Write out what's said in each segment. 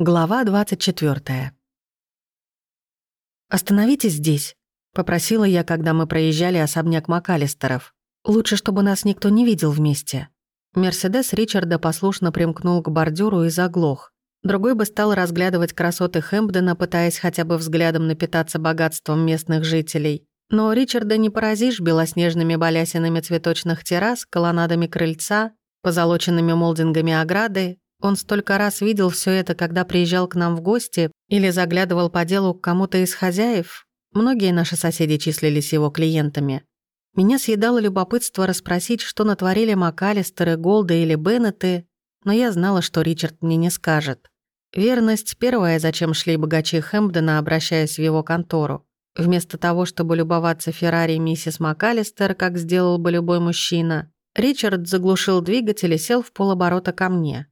Глава 24. «Остановитесь здесь», — попросила я, когда мы проезжали особняк МакАлистеров. «Лучше, чтобы нас никто не видел вместе». Мерседес Ричарда послушно примкнул к бордюру и заглох. Другой бы стал разглядывать красоты Хэмпдена, пытаясь хотя бы взглядом напитаться богатством местных жителей. Но Ричарда не поразишь белоснежными балясинами цветочных террас, колоннадами крыльца, позолоченными молдингами ограды он столько раз видел все это, когда приезжал к нам в гости или заглядывал по делу к кому-то из хозяев. Многие наши соседи числились его клиентами. Меня съедало любопытство расспросить, что натворили МакАлистеры, Голды или Беннеты, но я знала, что Ричард мне не скажет. Верность — первое, зачем шли богачи Хэмпдена, обращаясь в его контору. Вместо того, чтобы любоваться Феррари миссис МакАлистер, как сделал бы любой мужчина, Ричард заглушил двигатель и сел в полоборота ко мне.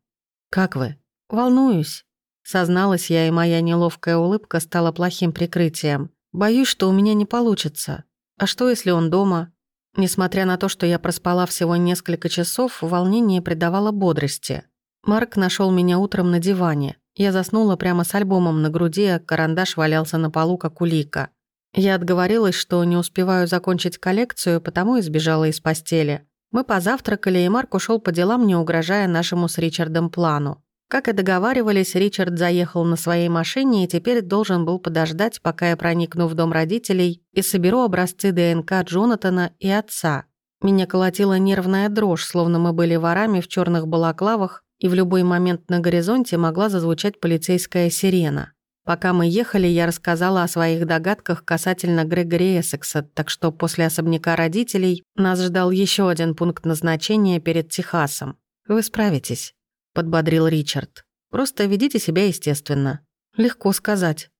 «Как вы?» «Волнуюсь», — созналась я, и моя неловкая улыбка стала плохим прикрытием. «Боюсь, что у меня не получится. А что, если он дома?» Несмотря на то, что я проспала всего несколько часов, волнение придавало бодрости. Марк нашел меня утром на диване. Я заснула прямо с альбомом на груди, а карандаш валялся на полу, как улика. Я отговорилась, что не успеваю закончить коллекцию, потому и сбежала из постели. Мы позавтракали, и Марк ушел по делам, не угрожая нашему с Ричардом плану. Как и договаривались, Ричард заехал на своей машине и теперь должен был подождать, пока я проникну в дом родителей и соберу образцы ДНК Джонатана и отца. Меня колотила нервная дрожь, словно мы были ворами в черных балаклавах, и в любой момент на горизонте могла зазвучать полицейская сирена. Пока мы ехали, я рассказала о своих догадках касательно Грегори Эссекса, так что после особняка родителей нас ждал еще один пункт назначения перед Техасом. «Вы справитесь», — подбодрил Ричард. «Просто ведите себя естественно». «Легко сказать».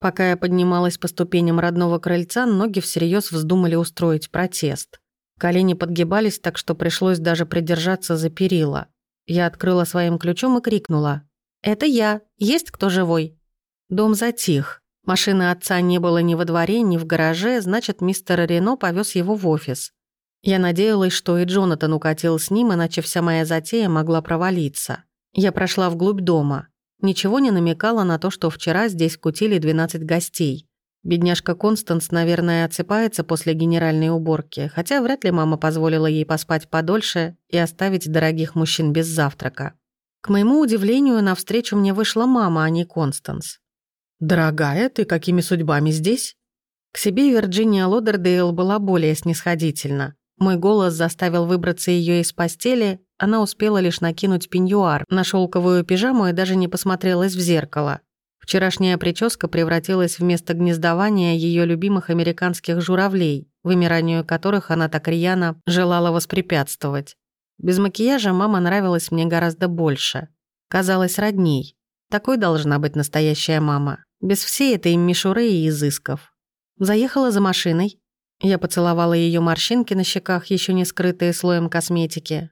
Пока я поднималась по ступеням родного крыльца, ноги всерьез вздумали устроить протест. Колени подгибались так, что пришлось даже придержаться за перила. Я открыла своим ключом и крикнула. «Это я. Есть кто живой?» Дом затих. Машины отца не было ни во дворе, ни в гараже, значит, мистер Рено повез его в офис. Я надеялась, что и Джонатан укатил с ним, иначе вся моя затея могла провалиться. Я прошла вглубь дома. Ничего не намекало на то, что вчера здесь кутили 12 гостей. Бедняжка Констанс, наверное, отсыпается после генеральной уборки, хотя вряд ли мама позволила ей поспать подольше и оставить дорогих мужчин без завтрака. К моему удивлению, навстречу мне вышла мама, а не Констанс. «Дорогая, ты какими судьбами здесь?» К себе Вирджиния Лодердейл была более снисходительна. Мой голос заставил выбраться ее из постели, она успела лишь накинуть пеньюар на шелковую пижаму и даже не посмотрелась в зеркало. Вчерашняя прическа превратилась в место гнездования ее любимых американских журавлей, вымиранию которых она так рьяно желала воспрепятствовать. Без макияжа мама нравилась мне гораздо больше. Казалась родней. Такой должна быть настоящая мама. Без всей этой мишуры и изысков. Заехала за машиной. Я поцеловала ее морщинки на щеках, еще не скрытые слоем косметики.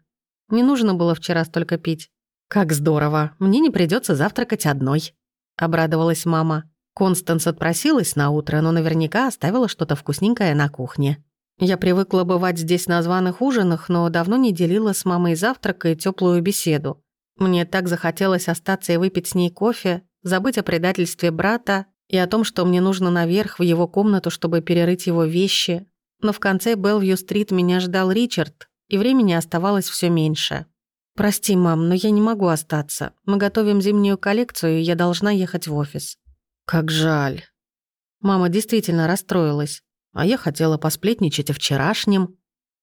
Не нужно было вчера столько пить. «Как здорово! Мне не придется завтракать одной», — обрадовалась мама. Констанс отпросилась на утро, но наверняка оставила что-то вкусненькое на кухне. Я привыкла бывать здесь на званых ужинах, но давно не делила с мамой завтрак и теплую беседу. Мне так захотелось остаться и выпить с ней кофе, забыть о предательстве брата и о том, что мне нужно наверх в его комнату, чтобы перерыть его вещи. Но в конце Белвью-стрит меня ждал Ричард, и времени оставалось все меньше. «Прости, мам, но я не могу остаться. Мы готовим зимнюю коллекцию, и я должна ехать в офис». «Как жаль». Мама действительно расстроилась, а я хотела посплетничать о вчерашнем.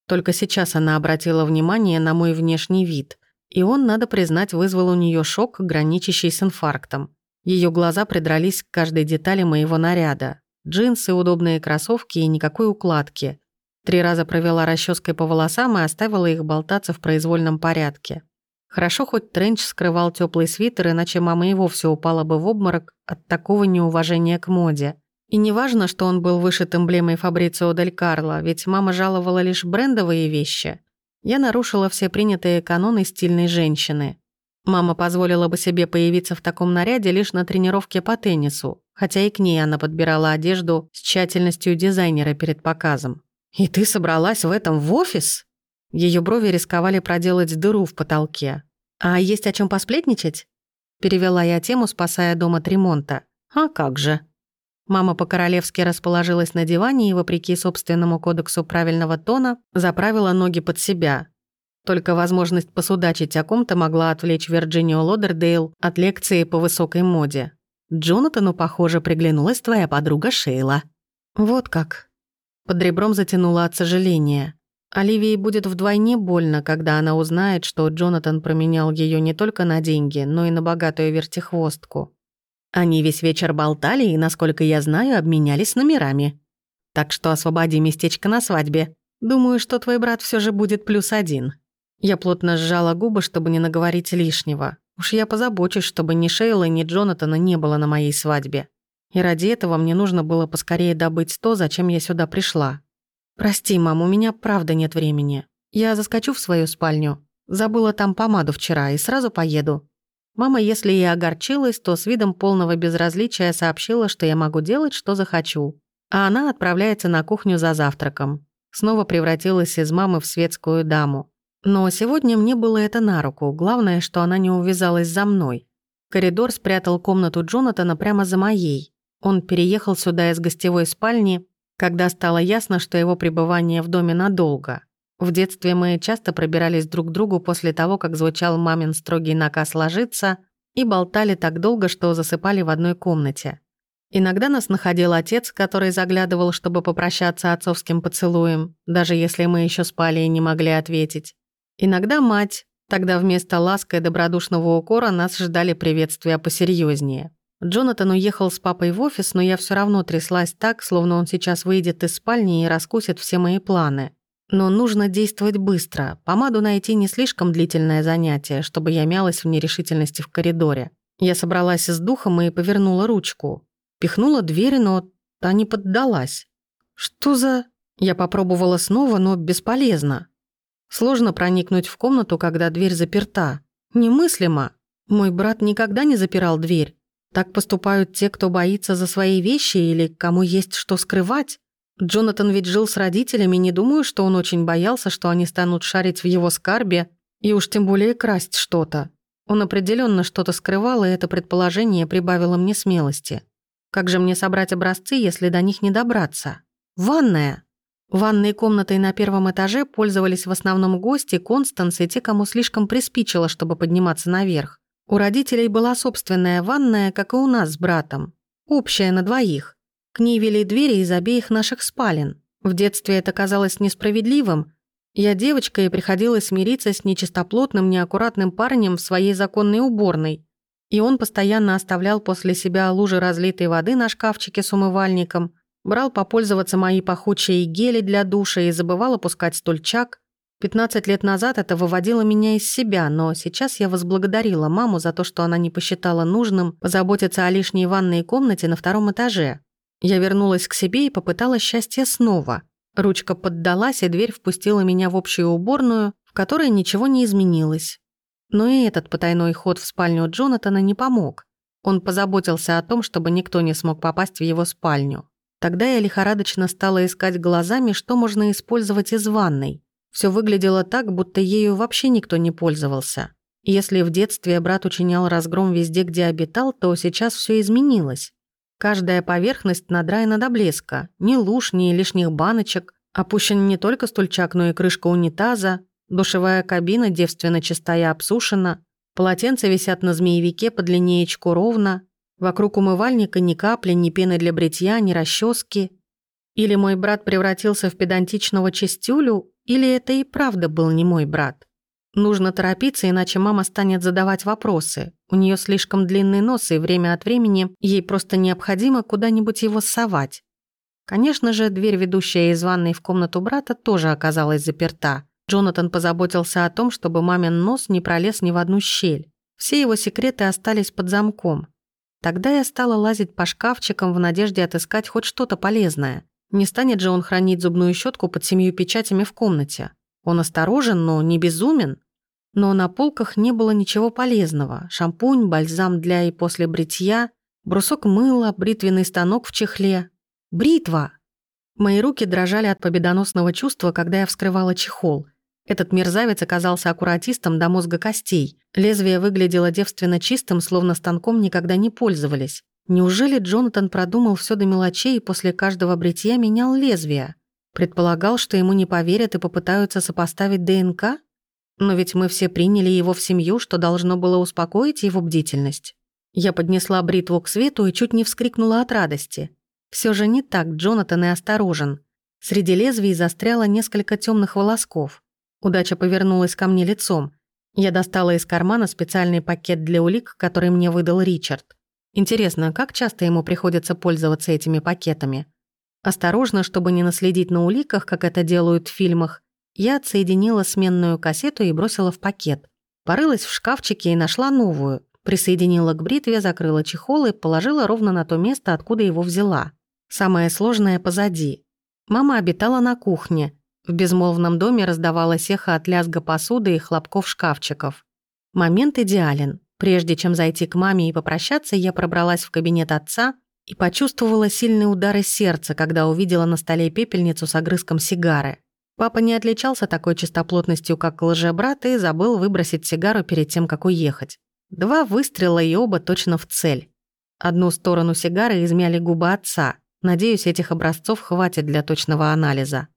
Только сейчас она обратила внимание на мой внешний вид, и он, надо признать, вызвал у нее шок, граничащий с инфарктом. Ее глаза придрались к каждой детали моего наряда. Джинсы, удобные кроссовки и никакой укладки. Три раза провела расческой по волосам и оставила их болтаться в произвольном порядке. Хорошо, хоть тренч скрывал теплый свитер, иначе мама и вовсе упала бы в обморок от такого неуважения к моде. И не важно, что он был вышит эмблемой Фабрицио Дель Карло, ведь мама жаловала лишь брендовые вещи. Я нарушила все принятые каноны стильной женщины. Мама позволила бы себе появиться в таком наряде лишь на тренировке по теннису, хотя и к ней она подбирала одежду с тщательностью дизайнера перед показом. «И ты собралась в этом в офис?» Ее брови рисковали проделать дыру в потолке. «А есть о чем посплетничать?» Перевела я тему, спасая дом от ремонта. «А как же?» Мама по-королевски расположилась на диване и, вопреки собственному кодексу правильного тона, заправила ноги под себя. Только возможность посудачить о ком-то могла отвлечь Вирджинию Лодердейл от лекции по высокой моде. «Джонатану, похоже, приглянулась твоя подруга Шейла». «Вот как». Под ребром затянула от сожаления. Оливии будет вдвойне больно, когда она узнает, что Джонатан променял ее не только на деньги, но и на богатую вертихвостку. Они весь вечер болтали и, насколько я знаю, обменялись номерами. Так что освободи местечко на свадьбе. Думаю, что твой брат все же будет плюс один. Я плотно сжала губы, чтобы не наговорить лишнего. Уж я позабочусь, чтобы ни Шейла, ни Джонатана не было на моей свадьбе. И ради этого мне нужно было поскорее добыть то, зачем я сюда пришла. «Прости, мам, у меня правда нет времени. Я заскочу в свою спальню. Забыла там помаду вчера и сразу поеду. Мама, если и огорчилась, то с видом полного безразличия сообщила, что я могу делать, что захочу. А она отправляется на кухню за завтраком. Снова превратилась из мамы в светскую даму. Но сегодня мне было это на руку. Главное, что она не увязалась за мной. Коридор спрятал комнату Джонатана прямо за моей. Он переехал сюда из гостевой спальни, когда стало ясно, что его пребывание в доме надолго. В детстве мы часто пробирались друг к другу после того, как звучал мамин строгий наказ ложиться, и болтали так долго, что засыпали в одной комнате. Иногда нас находил отец, который заглядывал, чтобы попрощаться отцовским поцелуем, даже если мы еще спали и не могли ответить. Иногда мать, тогда вместо ласка и добродушного укора нас ждали приветствия посерьезнее. Джонатан уехал с папой в офис, но я все равно тряслась так, словно он сейчас выйдет из спальни и раскусит все мои планы. Но нужно действовать быстро. Помаду найти не слишком длительное занятие, чтобы я мялась в нерешительности в коридоре. Я собралась с духом и повернула ручку. Пихнула дверь, но та не поддалась. Что за... Я попробовала снова, но бесполезно. Сложно проникнуть в комнату, когда дверь заперта. Немыслимо. Мой брат никогда не запирал дверь. Так поступают те, кто боится за свои вещи или кому есть что скрывать. Джонатан ведь жил с родителями, не думаю, что он очень боялся, что они станут шарить в его скарбе и уж тем более красть что-то. Он определенно что-то скрывал, и это предположение прибавило мне смелости. Как же мне собрать образцы, если до них не добраться? Ванная! Ванной комнатой на первом этаже пользовались в основном гости, Констанс и те, кому слишком приспичило, чтобы подниматься наверх. У родителей была собственная ванная, как и у нас с братом. Общая на двоих. К ней вели двери из обеих наших спален. В детстве это казалось несправедливым. Я девочка и приходилось смириться с нечистоплотным, неаккуратным парнем в своей законной уборной. И он постоянно оставлял после себя лужи разлитой воды на шкафчике с умывальником, брал попользоваться мои пахучие гели для душа и забывал опускать стульчак. 15 лет назад это выводило меня из себя, но сейчас я возблагодарила маму за то, что она не посчитала нужным позаботиться о лишней ванной комнате на втором этаже. Я вернулась к себе и попыталась счастье снова. Ручка поддалась, и дверь впустила меня в общую уборную, в которой ничего не изменилось. Но и этот потайной ход в спальню Джонатана не помог. Он позаботился о том, чтобы никто не смог попасть в его спальню. Тогда я лихорадочно стала искать глазами, что можно использовать из ванной. Все выглядело так, будто ею вообще никто не пользовался. Если в детстве брат учинял разгром везде, где обитал, то сейчас все изменилось. Каждая поверхность надраена до блеска. Ни луж, ни лишних баночек. Опущен не только стульчак, но и крышка унитаза. Душевая кабина девственно чистая обсушена. Полотенца висят на змеевике по линеечку ровно. Вокруг умывальника ни капли, ни пены для бритья, ни расчески. Или мой брат превратился в педантичного чистюлю, или это и правда был не мой брат. Нужно торопиться, иначе мама станет задавать вопросы. У нее слишком длинный нос, и время от времени ей просто необходимо куда-нибудь его совать. Конечно же, дверь, ведущая из ванной в комнату брата, тоже оказалась заперта. Джонатан позаботился о том, чтобы мамин нос не пролез ни в одну щель. Все его секреты остались под замком. Тогда я стала лазить по шкафчикам в надежде отыскать хоть что-то полезное. Не станет же он хранить зубную щетку под семью печатями в комнате. Он осторожен, но не безумен. Но на полках не было ничего полезного. Шампунь, бальзам для и после бритья, брусок мыла, бритвенный станок в чехле. Бритва! Мои руки дрожали от победоносного чувства, когда я вскрывала чехол. Этот мерзавец оказался аккуратистом до мозга костей. Лезвие выглядело девственно чистым, словно станком никогда не пользовались. Неужели Джонатан продумал все до мелочей и после каждого бритья менял лезвие? Предполагал, что ему не поверят и попытаются сопоставить ДНК? Но ведь мы все приняли его в семью, что должно было успокоить его бдительность. Я поднесла бритву к свету и чуть не вскрикнула от радости. Все же не так Джонатан и осторожен. Среди лезвий застряло несколько темных волосков. Удача повернулась ко мне лицом. Я достала из кармана специальный пакет для улик, который мне выдал Ричард. Интересно, как часто ему приходится пользоваться этими пакетами? Осторожно, чтобы не наследить на уликах, как это делают в фильмах, я отсоединила сменную кассету и бросила в пакет. Порылась в шкафчике и нашла новую. Присоединила к бритве, закрыла чехол и положила ровно на то место, откуда его взяла. Самое сложное позади. Мама обитала на кухне, в безмолвном доме раздавалось эхо от лязга посуды и хлопков шкафчиков. Момент идеален. Прежде чем зайти к маме и попрощаться, я пробралась в кабинет отца и почувствовала сильные удары сердца, когда увидела на столе пепельницу с огрызком сигары. Папа не отличался такой чистоплотностью, как лжебрат, и забыл выбросить сигару перед тем, как уехать. Два выстрела и оба точно в цель. Одну сторону сигары измяли губы отца. Надеюсь, этих образцов хватит для точного анализа.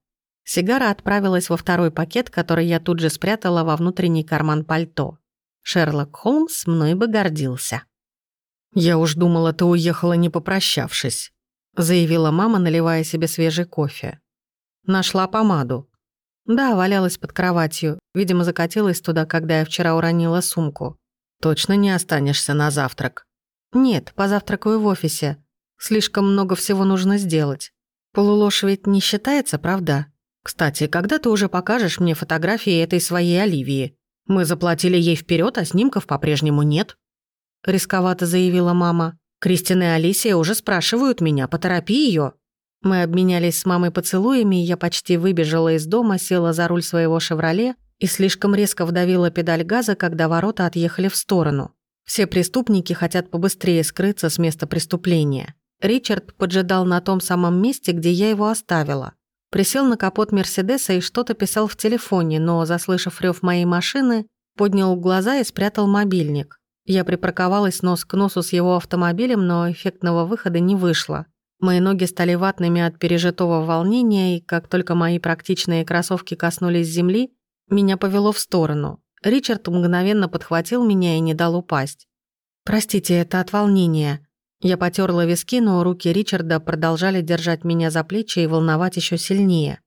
Сигара отправилась во второй пакет, который я тут же спрятала во внутренний карман пальто. Шерлок Холмс мной бы гордился. «Я уж думала, ты уехала, не попрощавшись», заявила мама, наливая себе свежий кофе. «Нашла помаду». «Да, валялась под кроватью. Видимо, закатилась туда, когда я вчера уронила сумку». «Точно не останешься на завтрак?» «Нет, позавтракаю в офисе. Слишком много всего нужно сделать. Полуложь ведь не считается, правда?» «Кстати, когда ты уже покажешь мне фотографии этой своей Оливии? Мы заплатили ей вперед, а снимков по-прежнему нет». Рисковато заявила мама. «Кристина и Алисия уже спрашивают меня, поторопи ее. Мы обменялись с мамой поцелуями, и я почти выбежала из дома, села за руль своего «Шевроле» и слишком резко вдавила педаль газа, когда ворота отъехали в сторону. Все преступники хотят побыстрее скрыться с места преступления. Ричард поджидал на том самом месте, где я его оставила. Присел на капот Мерседеса и что-то писал в телефоне, но, заслышав рев моей машины, поднял глаза и спрятал мобильник. Я припарковалась нос к носу с его автомобилем, но эффектного выхода не вышло. Мои ноги стали ватными от пережитого волнения, и как только мои практичные кроссовки коснулись земли, меня повело в сторону. Ричард мгновенно подхватил меня и не дал упасть. «Простите, это от волнения», я потерла виски, но руки Ричарда продолжали держать меня за плечи и волновать еще сильнее.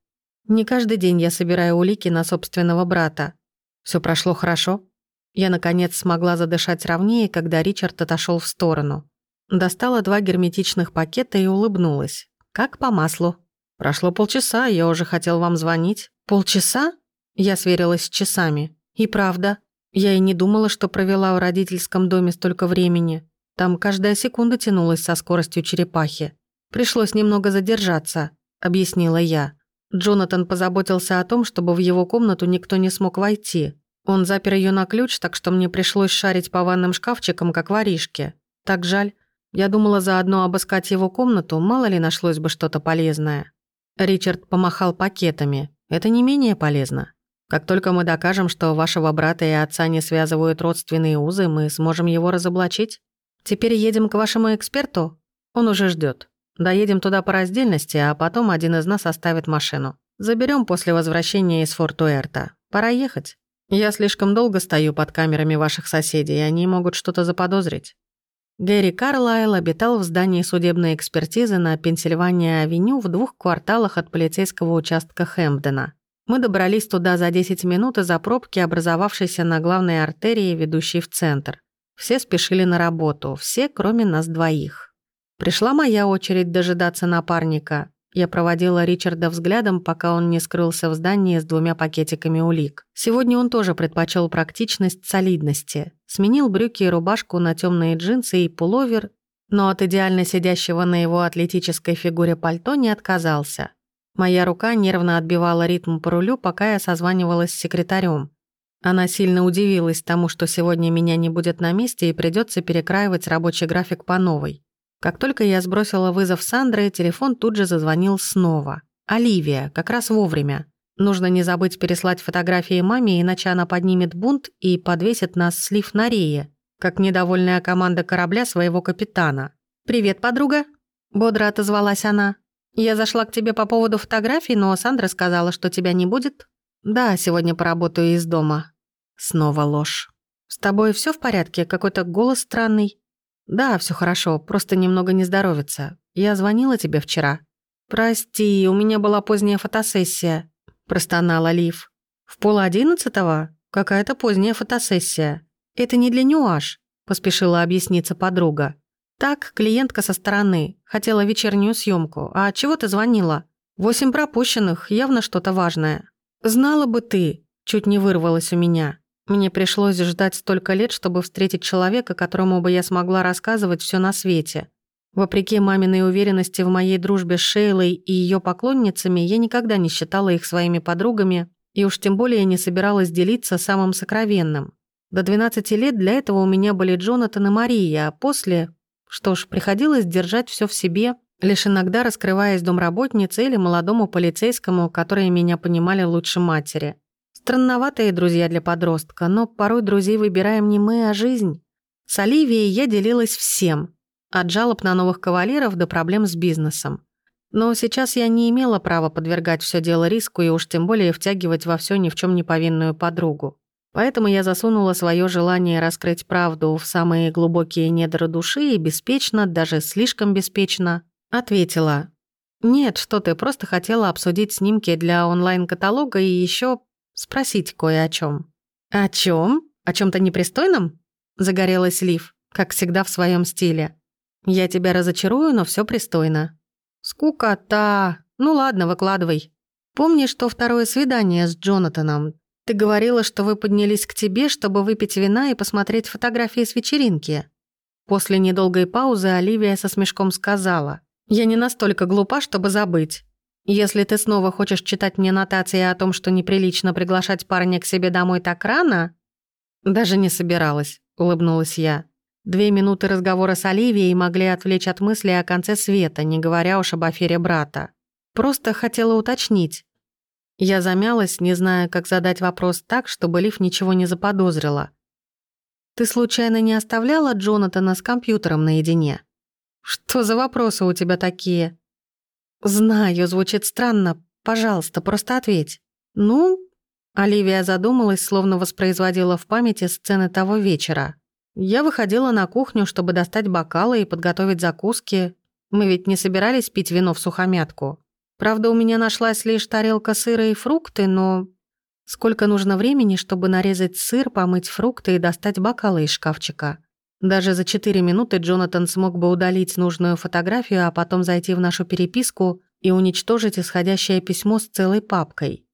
Не каждый день я собираю улики на собственного брата. Все прошло хорошо. Я, наконец, смогла задышать ровнее, когда Ричард отошел в сторону. Достала два герметичных пакета и улыбнулась. Как по маслу. Прошло полчаса, я уже хотел вам звонить. Полчаса? Я сверилась с часами. И правда. Я и не думала, что провела в родительском доме столько времени. Там каждая секунда тянулась со скоростью черепахи. Пришлось немного задержаться, объяснила я. Джонатан позаботился о том, чтобы в его комнату никто не смог войти. Он запер ее на ключ, так что мне пришлось шарить по ванным шкафчикам, как воришке. Так жаль. Я думала заодно обыскать его комнату, мало ли нашлось бы что-то полезное. Ричард помахал пакетами. Это не менее полезно. Как только мы докажем, что вашего брата и отца не связывают родственные узы, мы сможем его разоблачить. Теперь едем к вашему эксперту? Он уже ждет. Доедем туда по раздельности, а потом один из нас оставит машину. Заберем после возвращения из Фортуэрта. Пора ехать. Я слишком долго стою под камерами ваших соседей, и они могут что-то заподозрить. Гэри Карлайл обитал в здании судебной экспертизы на Пенсильвания-авеню в двух кварталах от полицейского участка Хэмпдена. Мы добрались туда за 10 минут из-за пробки, образовавшейся на главной артерии, ведущей в центр. Все спешили на работу, все, кроме нас двоих. Пришла моя очередь дожидаться напарника. Я проводила Ричарда взглядом, пока он не скрылся в здании с двумя пакетиками улик. Сегодня он тоже предпочел практичность солидности. Сменил брюки и рубашку на темные джинсы и пуловер, но от идеально сидящего на его атлетической фигуре пальто не отказался. Моя рука нервно отбивала ритм по рулю, пока я созванивалась с секретарем. Она сильно удивилась тому, что сегодня меня не будет на месте и придется перекраивать рабочий график по новой. Как только я сбросила вызов Сандры, телефон тут же зазвонил снова. Оливия, как раз вовремя. Нужно не забыть переслать фотографии маме, иначе она поднимет бунт и подвесит нас слив на рее, как недовольная команда корабля своего капитана. «Привет, подруга!» – бодро отозвалась она. «Я зашла к тебе по поводу фотографий, но Сандра сказала, что тебя не будет». «Да, сегодня поработаю из дома». Снова ложь. «С тобой все в порядке? Какой-то голос странный?» «Да, все хорошо, просто немного не здоровится. Я звонила тебе вчера». «Прости, у меня была поздняя фотосессия», – простонала Лив. «В пол одиннадцатого? Какая-то поздняя фотосессия. Это не для нюаш», – поспешила объясниться подруга. «Так, клиентка со стороны. Хотела вечернюю съемку. А чего ты звонила? Восемь пропущенных, явно что-то важное». «Знала бы ты», – чуть не вырвалось у меня. Мне пришлось ждать столько лет, чтобы встретить человека, которому бы я смогла рассказывать все на свете. Вопреки маминой уверенности в моей дружбе с Шейлой и ее поклонницами, я никогда не считала их своими подругами и уж тем более не собиралась делиться самым сокровенным. До 12 лет для этого у меня были Джонатан и Мария, а после... Что ж, приходилось держать все в себе, лишь иногда раскрываясь домработнице или молодому полицейскому, которые меня понимали лучше матери. Странноватые друзья для подростка, но порой друзей выбираем не мы, а жизнь. С Оливией я делилась всем, от жалоб на новых кавалеров до проблем с бизнесом. Но сейчас я не имела права подвергать все дело риску и уж тем более втягивать во все ни в чем не повинную подругу. Поэтому я засунула свое желание раскрыть правду в самые глубокие недра души и беспечно, даже слишком беспечно, ответила. «Нет, что ты, просто хотела обсудить снимки для онлайн-каталога и еще спросить кое о чем. «О чем? О чем то непристойном?» Загорелась Лив, как всегда в своем стиле. «Я тебя разочарую, но все пристойно». «Скукота! Ну ладно, выкладывай. Помнишь, что второе свидание с Джонатаном? Ты говорила, что вы поднялись к тебе, чтобы выпить вина и посмотреть фотографии с вечеринки». После недолгой паузы Оливия со смешком сказала. «Я не настолько глупа, чтобы забыть. Если ты снова хочешь читать мне нотации о том, что неприлично приглашать парня к себе домой так рано...» «Даже не собиралась», — улыбнулась я. Две минуты разговора с Оливией могли отвлечь от мысли о конце света, не говоря уж об афере брата. Просто хотела уточнить. Я замялась, не зная, как задать вопрос так, чтобы Лив ничего не заподозрила. «Ты случайно не оставляла Джонатана с компьютером наедине?» «Что за вопросы у тебя такие?» «Знаю, звучит странно. Пожалуйста, просто ответь». «Ну?» Оливия задумалась, словно воспроизводила в памяти сцены того вечера. Я выходила на кухню, чтобы достать бокалы и подготовить закуски. Мы ведь не собирались пить вино в сухомятку. Правда, у меня нашлась лишь тарелка сыра и фрукты, но... Сколько нужно времени, чтобы нарезать сыр, помыть фрукты и достать бокалы из шкафчика? Даже за 4 минуты Джонатан смог бы удалить нужную фотографию, а потом зайти в нашу переписку и уничтожить исходящее письмо с целой папкой.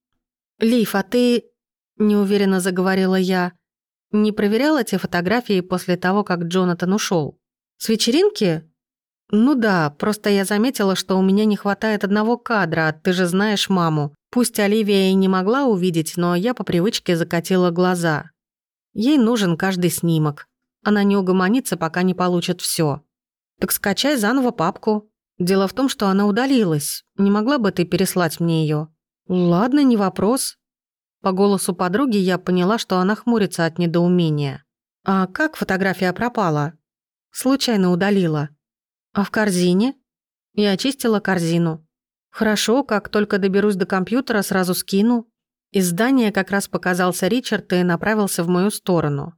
«Лив, а ты...» – неуверенно заговорила я. «Не проверяла те фотографии после того, как Джонатан ушел? С вечеринки?» «Ну да, просто я заметила, что у меня не хватает одного кадра, ты же знаешь маму. Пусть Оливия и не могла увидеть, но я по привычке закатила глаза. Ей нужен каждый снимок. Она не угомонится, пока не получит все. Так скачай заново папку. Дело в том, что она удалилась. Не могла бы ты переслать мне ее? Ладно, не вопрос. По голосу подруги я поняла, что она хмурится от недоумения. А как фотография пропала? Случайно удалила. А в корзине? Я очистила корзину. Хорошо, как только доберусь до компьютера, сразу скину. Из здания как раз показался Ричард и направился в мою сторону.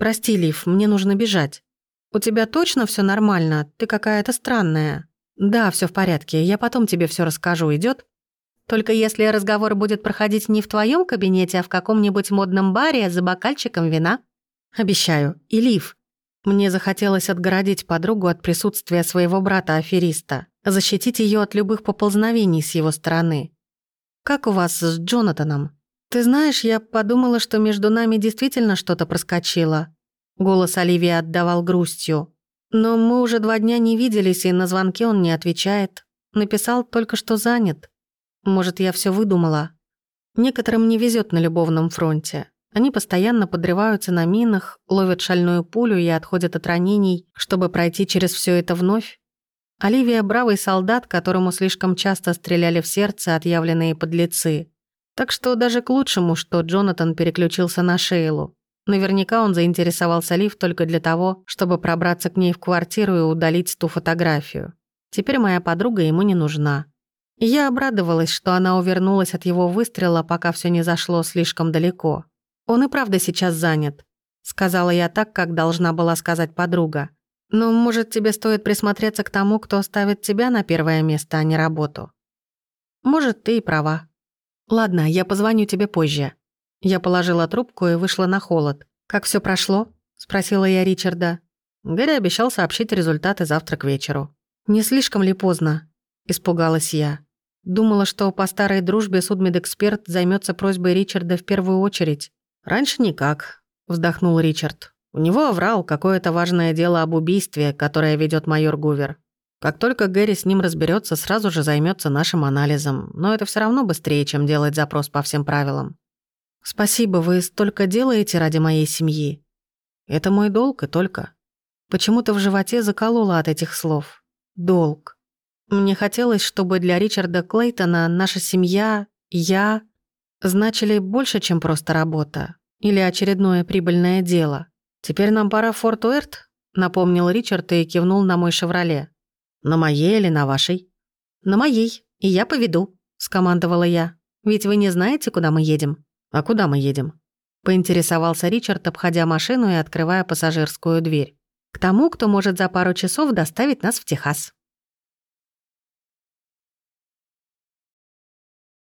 «Прости, Лив, мне нужно бежать. У тебя точно все нормально? Ты какая-то странная». «Да, все в порядке, я потом тебе все расскажу, идет? Только если разговор будет проходить не в твоем кабинете, а в каком-нибудь модном баре за бокальчиком вина». «Обещаю. И Лив, мне захотелось отгородить подругу от присутствия своего брата-афериста, защитить ее от любых поползновений с его стороны. Как у вас с Джонатаном?» «Ты знаешь, я подумала, что между нами действительно что-то проскочило». Голос Оливии отдавал грустью. «Но мы уже два дня не виделись, и на звонки он не отвечает. Написал только, что занят. Может, я все выдумала?» Некоторым не везет на любовном фронте. Они постоянно подрываются на минах, ловят шальную пулю и отходят от ранений, чтобы пройти через все это вновь. Оливия – бравый солдат, которому слишком часто стреляли в сердце отъявленные подлецы. Так что даже к лучшему, что Джонатан переключился на Шейлу. Наверняка он заинтересовался Лив только для того, чтобы пробраться к ней в квартиру и удалить ту фотографию. Теперь моя подруга ему не нужна. Я обрадовалась, что она увернулась от его выстрела, пока все не зашло слишком далеко. Он и правда сейчас занят. Сказала я так, как должна была сказать подруга. Но, может, тебе стоит присмотреться к тому, кто ставит тебя на первое место, а не работу. Может, ты и права. Ладно, я позвоню тебе позже. Я положила трубку и вышла на холод. Как все прошло? Спросила я Ричарда. Гэри обещал сообщить результаты завтра к вечеру. Не слишком ли поздно? Испугалась я. Думала, что по старой дружбе судмедэксперт займется просьбой Ричарда в первую очередь. Раньше никак, вздохнул Ричард. У него оврал какое-то важное дело об убийстве, которое ведет майор Гувер. Как только Гэри с ним разберется, сразу же займется нашим анализом. Но это все равно быстрее, чем делать запрос по всем правилам. Спасибо, вы столько делаете ради моей семьи. Это мой долг и только. Почему-то в животе закололо от этих слов. Долг. Мне хотелось, чтобы для Ричарда Клейтона наша семья, я, значили больше, чем просто работа. Или очередное прибыльное дело. «Теперь нам пора в Форт Уэрт», — напомнил Ричард и кивнул на мой «Шевроле». «На моей или на вашей?» «На моей, и я поведу», — скомандовала я. «Ведь вы не знаете, куда мы едем?» «А куда мы едем?» — поинтересовался Ричард, обходя машину и открывая пассажирскую дверь. «К тому, кто может за пару часов доставить нас в Техас».